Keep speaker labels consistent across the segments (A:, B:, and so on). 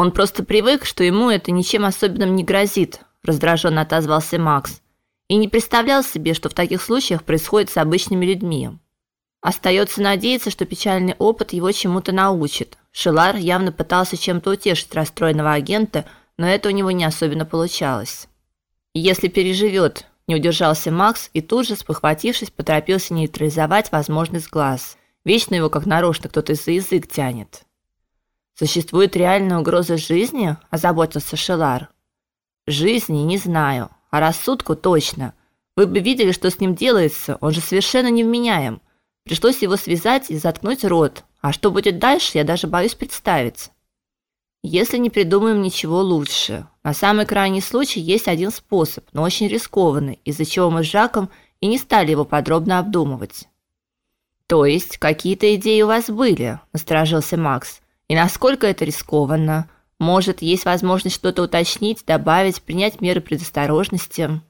A: Он просто привык, что ему это ничем особенным не грозит, раздраженно отозвался Макс. И не представлял себе, что в таких случаях происходит с обычными людьми. Остается надеяться, что печальный опыт его чему-то научит. Шелар явно пытался чем-то утешить расстроенного агента, но это у него не особенно получалось. Если переживет, не удержался Макс и тут же, спохватившись, поторопился нейтрализовать возможный сглаз. Вечно его как нарочно кто-то за язык тянет. Существует реальная угроза жизни, озаботился Шелар. Жизни не знаю, а рассудку точно. Вы бы видели, что с ним делается, он же совершенно невменяем. Пришлось его связать и заткнуть рот. А что будет дальше, я даже боюсь представить. Если не придумаем ничего лучше. На самый крайний случай есть один способ, но очень рискованный, из-за чего мы с Жаком и не стали его подробно обдумывать. То есть какие-то идеи у вас были, насторожился Макс. И насколько это рискованно? Может, есть возможность что-то уточнить, добавить, принять меры предосторожности?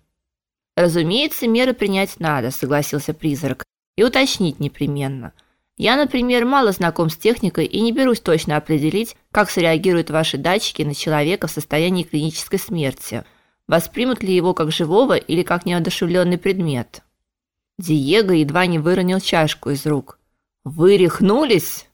A: Разумеется, меры принять надо, согласился призрак. И уточнить непременно. Я, например, мало знаком с техникой и не берусь точно определить, как среагируют ваши датчики на человека в состоянии клинической смерти. Воспримут ли его как живого или как неодушевленный предмет? Диего едва не выронил чашку из рук. Вы рехнулись?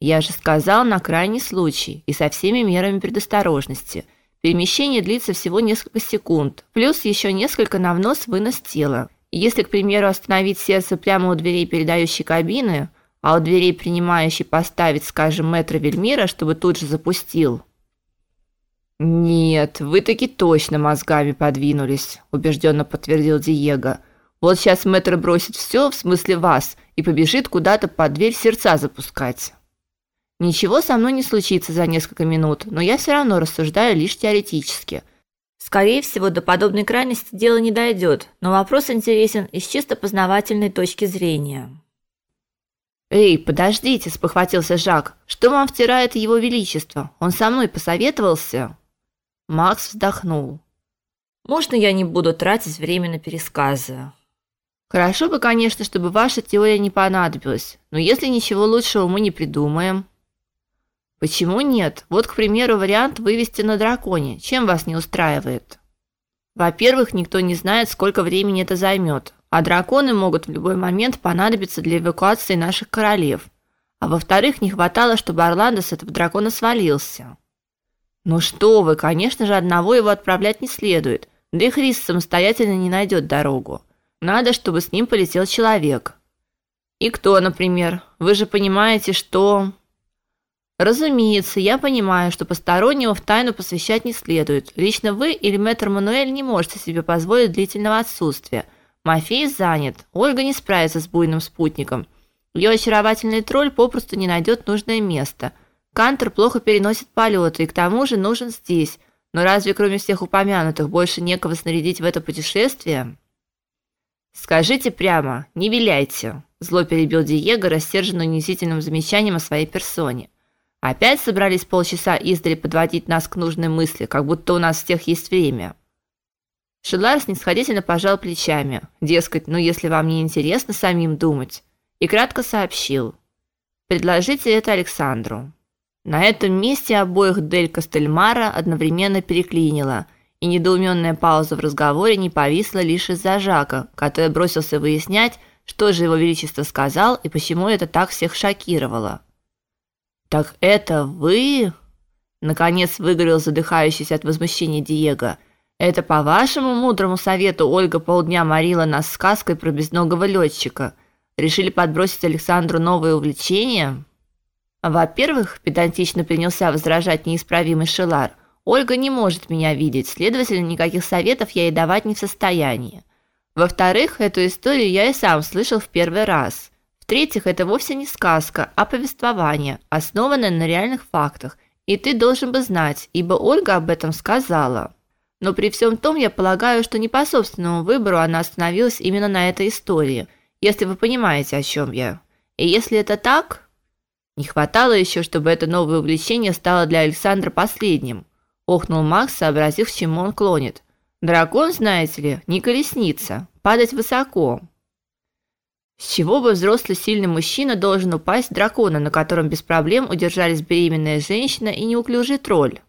A: Я же сказал на крайний случай и со всеми мерами предосторожности. Перемещение длится всего несколько секунд, плюс еще несколько на внос-вынос тела. Если, к примеру, остановить сердце прямо у дверей передающей кабины, а у дверей принимающей поставить, скажем, метра Вельмира, чтобы тут же запустил. Нет, вы таки точно мозгами подвинулись, убежденно подтвердил Диего. Вот сейчас метр бросит все, в смысле вас, и побежит куда-то под дверь сердца запускать. Ничего со мной не случится за несколько минут, но я все равно рассуждаю лишь теоретически – Скорее всего, до подобной крайности дело не дойдет, но вопрос интересен из чисто познавательной точки зрения. Эй, подождите, спохватился Жак. Что вам втирает его величество? Он со мной посоветовался? Макс вздохнул. Можно я не буду тратить время на пересказы? Хорошо бы, конечно, чтобы ваша теория не понадобилась, но если ничего лучшего мы не придумаем, Почему нет? Вот, к примеру, вариант вывести на драконе. Чем вас не устраивает? Во-первых, никто не знает, сколько времени это займет, а драконы могут в любой момент понадобиться для эвакуации наших королев. А во-вторых, не хватало, чтобы Орландо с этого дракона свалился. Ну что вы, конечно же, одного его отправлять не следует. Да и Хрис самостоятельно не найдет дорогу. Надо, чтобы с ним полетел человек. И кто, например? Вы же понимаете, что Разумеется, я понимаю, что постороннего в тайну посвящать не следует. Лично вы или мэтр Мануэль не можете себе позволить длительного отсутствия. Мафей занят. Ольга не справится с буйным спутником. Ее очаровательный тролль попросту не найдет нужное место. Кантер плохо переносит полеты и к тому же нужен здесь. Но разве кроме всех упомянутых больше некого снарядить в это путешествие? Скажите прямо, не виляйте, зло перебил Диего, рассерженный унизительным замечанием о своей персоне. Опять собрались полчаса издали подводить нас к нужной мысли, как будто у нас всех есть время. Шедлар снисходительно пожал плечами, дескать, ну если вам не интересно самим думать, и кратко сообщил: "Предложите это Александру". На этом месте обоих Дель Кастельмара одновременно переклинило, и недоуменная пауза в разговоре не повисла лишь из-за Жака, который бросился выяснять, что же его величество сказал и почему это так всех шокировало. Так это вы? Наконец выговорил задыхающийся от возмущения Диего. Это по вашему мудрому совету Ольга полдня морила нас сказкой про безногого летчика. Решили подбросить Александру новое увлечение? Во-первых, педантично принялся возражать неисправимый Шелар. Ольга не может меня видеть, следовательно, никаких советов я ей давать не в состоянии. Во-вторых, эту историю я и сам слышал в первый раз. В-третьих, это вовсе не сказка, а повествование, основанное на реальных фактах, и ты должен бы знать, ибо Ольга об этом сказала. Но при всем том, я полагаю, что не по собственному выбору она остановилась именно на этой истории, если вы понимаете, о чем я. И если это так, не хватало еще, чтобы это новое увлечение стало для Александра последним. Охнул Макс, сообразив, к чему он клонит. Дракон, знаете ли, не колесница, падать высоко. С чего бы взрослый сильный мужчина должен упасть дракона, на котором без проблем удержались беременная женщина и неуклюжий тролль?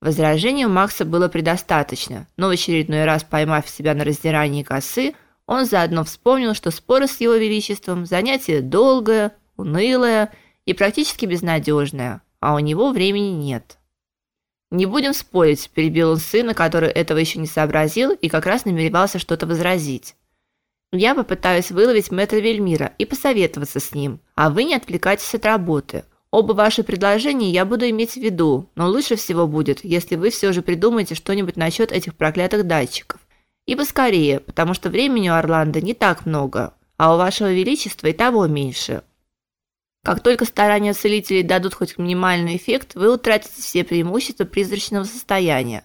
A: Возражений у Макса было предостаточно, но в очередной раз поймав себя на раздирании косы, он заодно вспомнил, что споры с его величеством занятие долгое, унылое и практически безнадежное, а у него времени нет. Не будем спорить, перебил он сына, который этого еще не сообразил и как раз намеревался что-то возразить. Я попытаюсь выловить мэтра Вельмира и посоветоваться с ним, а вы не отвлекайтесь от работы. Оба ваши предложения я буду иметь в виду, но лучше всего будет, если вы все же придумаете что-нибудь насчет этих проклятых датчиков. И поскорее, потому что времени у Орландо не так много, а у вашего величества и того меньше. Как только старания целителей дадут хоть минимальный эффект, вы утратите все преимущества призрачного состояния.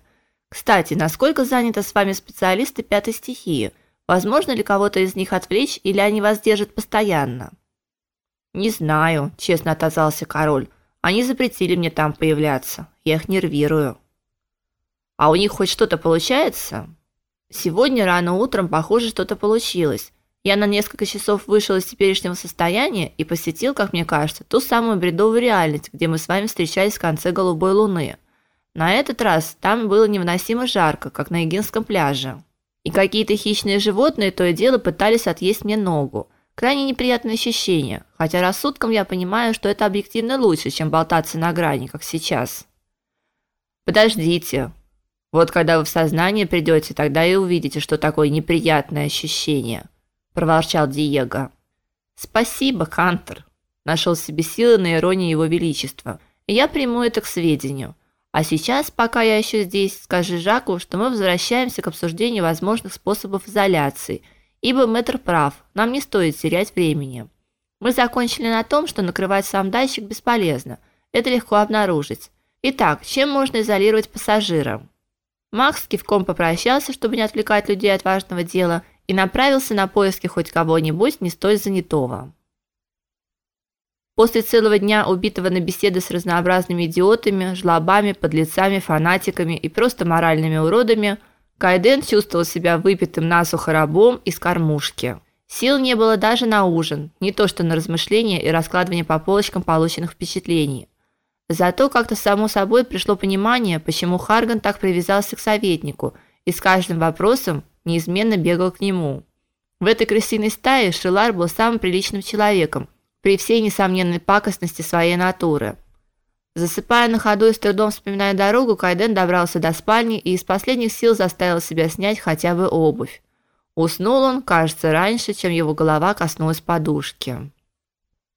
A: Кстати, насколько заняты с вами специалисты пятой стихии? Возможно ли кого-то из них отвлечь или они вас держат постоянно? Не знаю, честно отозвался король. Они запретили мне там появляться. Я их нервирую. А у них хоть что-то получается? Сегодня рано утром, похоже, что-то получилось. Я на несколько часов вышел из теперешнего состояния и посетил, как мне кажется, ту самую бредовую реальность, где мы с вами встречались в конце голубой луны. На этот раз там было невыносимо жарко, как на Егинском пляже. И какие-то хищные животные то и дело пытались отъесть мне ногу. Крайне неприятное ощущение, хотя рассудком я понимаю, что это объективно лучше, чем болтаться на грани, как сейчас. Подождите. Вот когда вы в сознание придете, тогда и увидите, что такое неприятное ощущение, проворчал Диего. Спасибо, Кантер. Нашел себе силы на иронию его величества. Я приму это к сведению. А сейчас, пока я еще здесь, скажи Жаку, что мы возвращаемся к обсуждению возможных способов изоляции – Ибо мэтр прав, нам не стоит терять времени. Мы закончили на том, что накрывать сам датчик бесполезно. Это легко обнаружить. Итак, чем можно изолировать пассажира? Макс кивком попрощался, чтобы не отвлекать людей от важного дела, и направился на поиски хоть кого-нибудь не столь занятого. После целого дня убитого на беседы с разнообразными идиотами, жлобами, подлецами, фанатиками и просто моральными уродами – Кайден чувствовал себя выпитым насухо рабом из кормушки. Сил не было даже на ужин, не то что на размышления и раскладывание по полочкам полученных впечатлений. Зато как-то само собой пришло понимание, почему Харган так привязался к советнику и с каждым вопросом неизменно бегал к нему. В этой крысиной стае Шилар был самым приличным человеком, при всей несомненной пакостности своей натуры. Засыпая на ходу и с трудом вспоминая дорогу, Кайден добрался до спальни и из последних сил заставил себя снять хотя бы обувь. Уснул он, кажется, раньше, чем его голова коснулась подушки.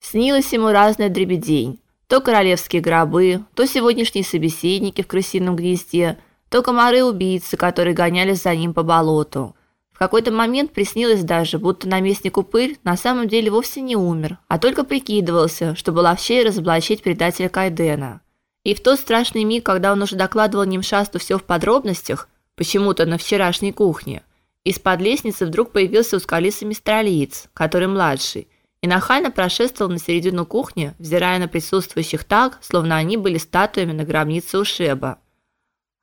A: Снилось ему разное дребедень. То королевские гробы, то сегодняшние собеседники в крысином гнезде, то комары-убийцы, которые гонялись за ним по болоту. Какой-то момент приснилось даже, будто наместник Упырь на самом деле вовсе не умер, а только прикидывался, чтобы ловчей разоблачить предателя Кайдена. И в тот страшный миг, когда он уже докладывал Нимшасту все в подробностях, почему-то на вчерашней кухне, из-под лестницы вдруг появился ускалистый мистралиец, который младший, и нахально прошествовал на середину кухни, взирая на присутствующих так, словно они были статуями на гробнице у Шеба.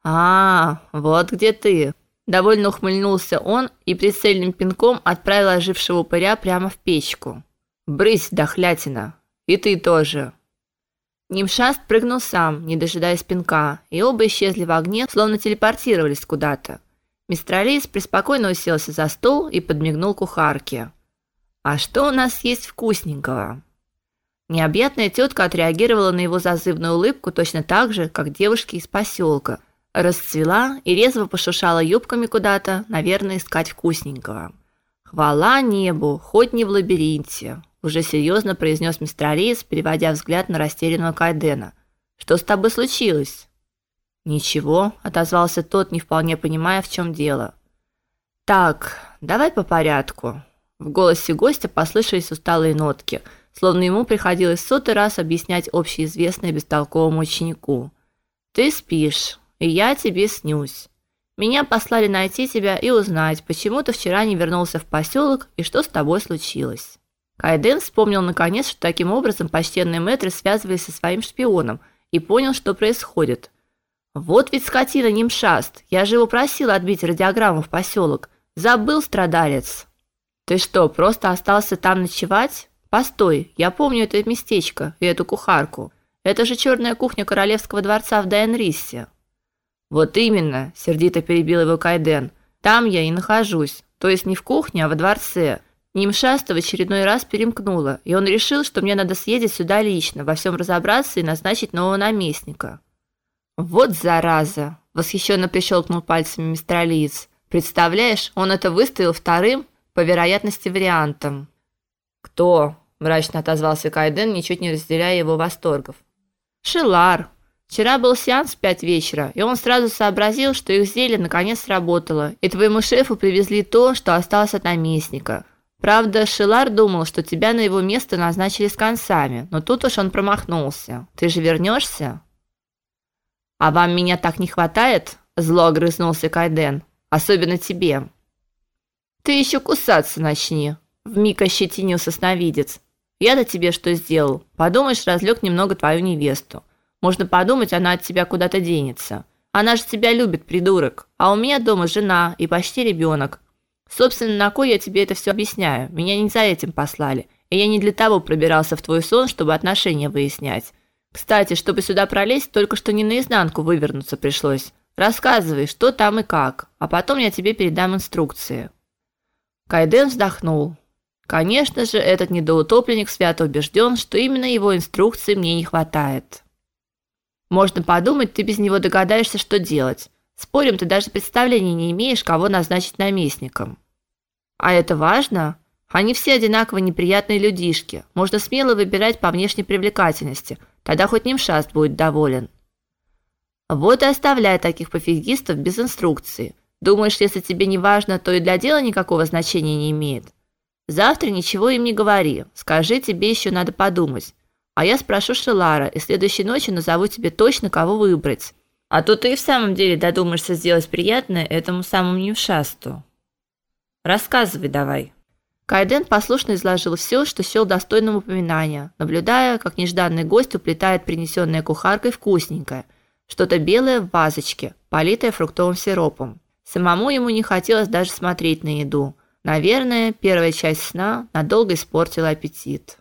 A: «А, вот где ты!» Довольно ухмыльнулся он и прицельным пинком отправил ожившего упыря прямо в печку. «Брысь, дохлятина! И ты тоже!» Нимшаст прыгнул сам, не дожидаясь пинка, и оба исчезли в огне, словно телепортировались куда-то. Мистралис преспокойно уселся за стол и подмигнул кухарке. «А что у нас есть вкусненького?» Необъятная тетка отреагировала на его зазывную улыбку точно так же, как девушки из поселка, расцвела и резво пошуршала юбками куда-то, наверное, искать вкусненького. Хвала небу, хоть не в лабиринте, уже серьезно произнес мистер Арис, переводя взгляд на растерянного Кайдена. Что с тобой случилось? Ничего, отозвался тот, не вполне понимая, в чем дело. Так, давай по порядку. В голосе гостя послышались усталые нотки, словно ему приходилось сотый раз объяснять общеизвестное бестолковому ученику. Ты спишь, и я тебе снюсь. Меня послали найти тебя и узнать, почему ты вчера не вернулся в поселок и что с тобой случилось. Кайден вспомнил наконец, что таким образом почтенные мэтры связывались со своим шпионом и понял, что происходит. Вот ведь скотина Нимшаст. Я же его просил отбить радиограмму в поселок. Забыл страдалец. Ты что, просто остался там ночевать? Постой, я помню это местечко и эту кухарку. Это же черная кухня королевского дворца в Дайнрисе. Вот именно, сердито перебил его Кайден. Там я и нахожусь. То есть не в кухне, а во дворце. Нимшаста в очередной раз перемкнула, и он решил, что мне надо съездить сюда лично, во всем разобраться и назначить нового наместника. Вот зараза, восхищенно прищелкнул пальцами мистер Алиец. Представляешь, он это выставил вторым по вероятности вариантом. Кто? мрачно отозвался Кайден, ничуть не разделяя его восторгов. Шилар. Вчера был сеанс в пять вечера, и он сразу сообразил, что их зелье наконец сработало, и твоему шефу привезли то, что осталось от наместника. Правда, Шилар думал, что тебя на его место назначили с концами, но тут уж он промахнулся. Ты же вернешься? А вам меня так не хватает? Зло огрызнулся Кайден. Особенно тебе. Ты еще кусаться начни, вмиг ощетинился сновидец. Я-то тебе что сделал? Подумаешь, разлег немного твою невесту. Можно подумать, она от тебя куда-то денется. Она же тебя любит, придурок. А у меня дома жена и почти ребенок. Собственно, на кой я тебе это все объясняю? Меня не за этим послали. И я не для того пробирался в твой сон, чтобы отношения выяснять. Кстати, чтобы сюда пролезть, только что не наизнанку вывернуться пришлось. Рассказывай, что там и как, а потом я тебе передам инструкции. Кайден вздохнул. Конечно же, этот недоутопленник свято убежден, что именно его инструкции мне не хватает. Можно подумать, ты без него догадаешься, что делать. Спорим, ты даже представления не имеешь, кого назначить наместником. А это важно? Они все одинаково неприятные людишки. Можно смело выбирать по внешней привлекательности. Тогда хоть Нимшаст будет доволен. Вот и оставляй таких пофигистов без инструкции. Думаешь, если тебе не важно, то и для дела никакого значения не имеет. Завтра ничего им не говори. Скажи, тебе еще надо подумать. А я спрошу Шелара, и следующей ночью назову тебе точно, кого выбрать. А то ты и в самом деле додумаешься сделать приятное этому самому Ньюшасту. Рассказывай давай. Кайден послушно изложил все, что счел достойным упоминания, наблюдая, как нежданный гость уплетает принесенное кухаркой вкусненькое, что-то белое в вазочке, политое фруктовым сиропом. Самому ему не хотелось даже смотреть на еду. Наверное, первая часть сна надолго испортила аппетит.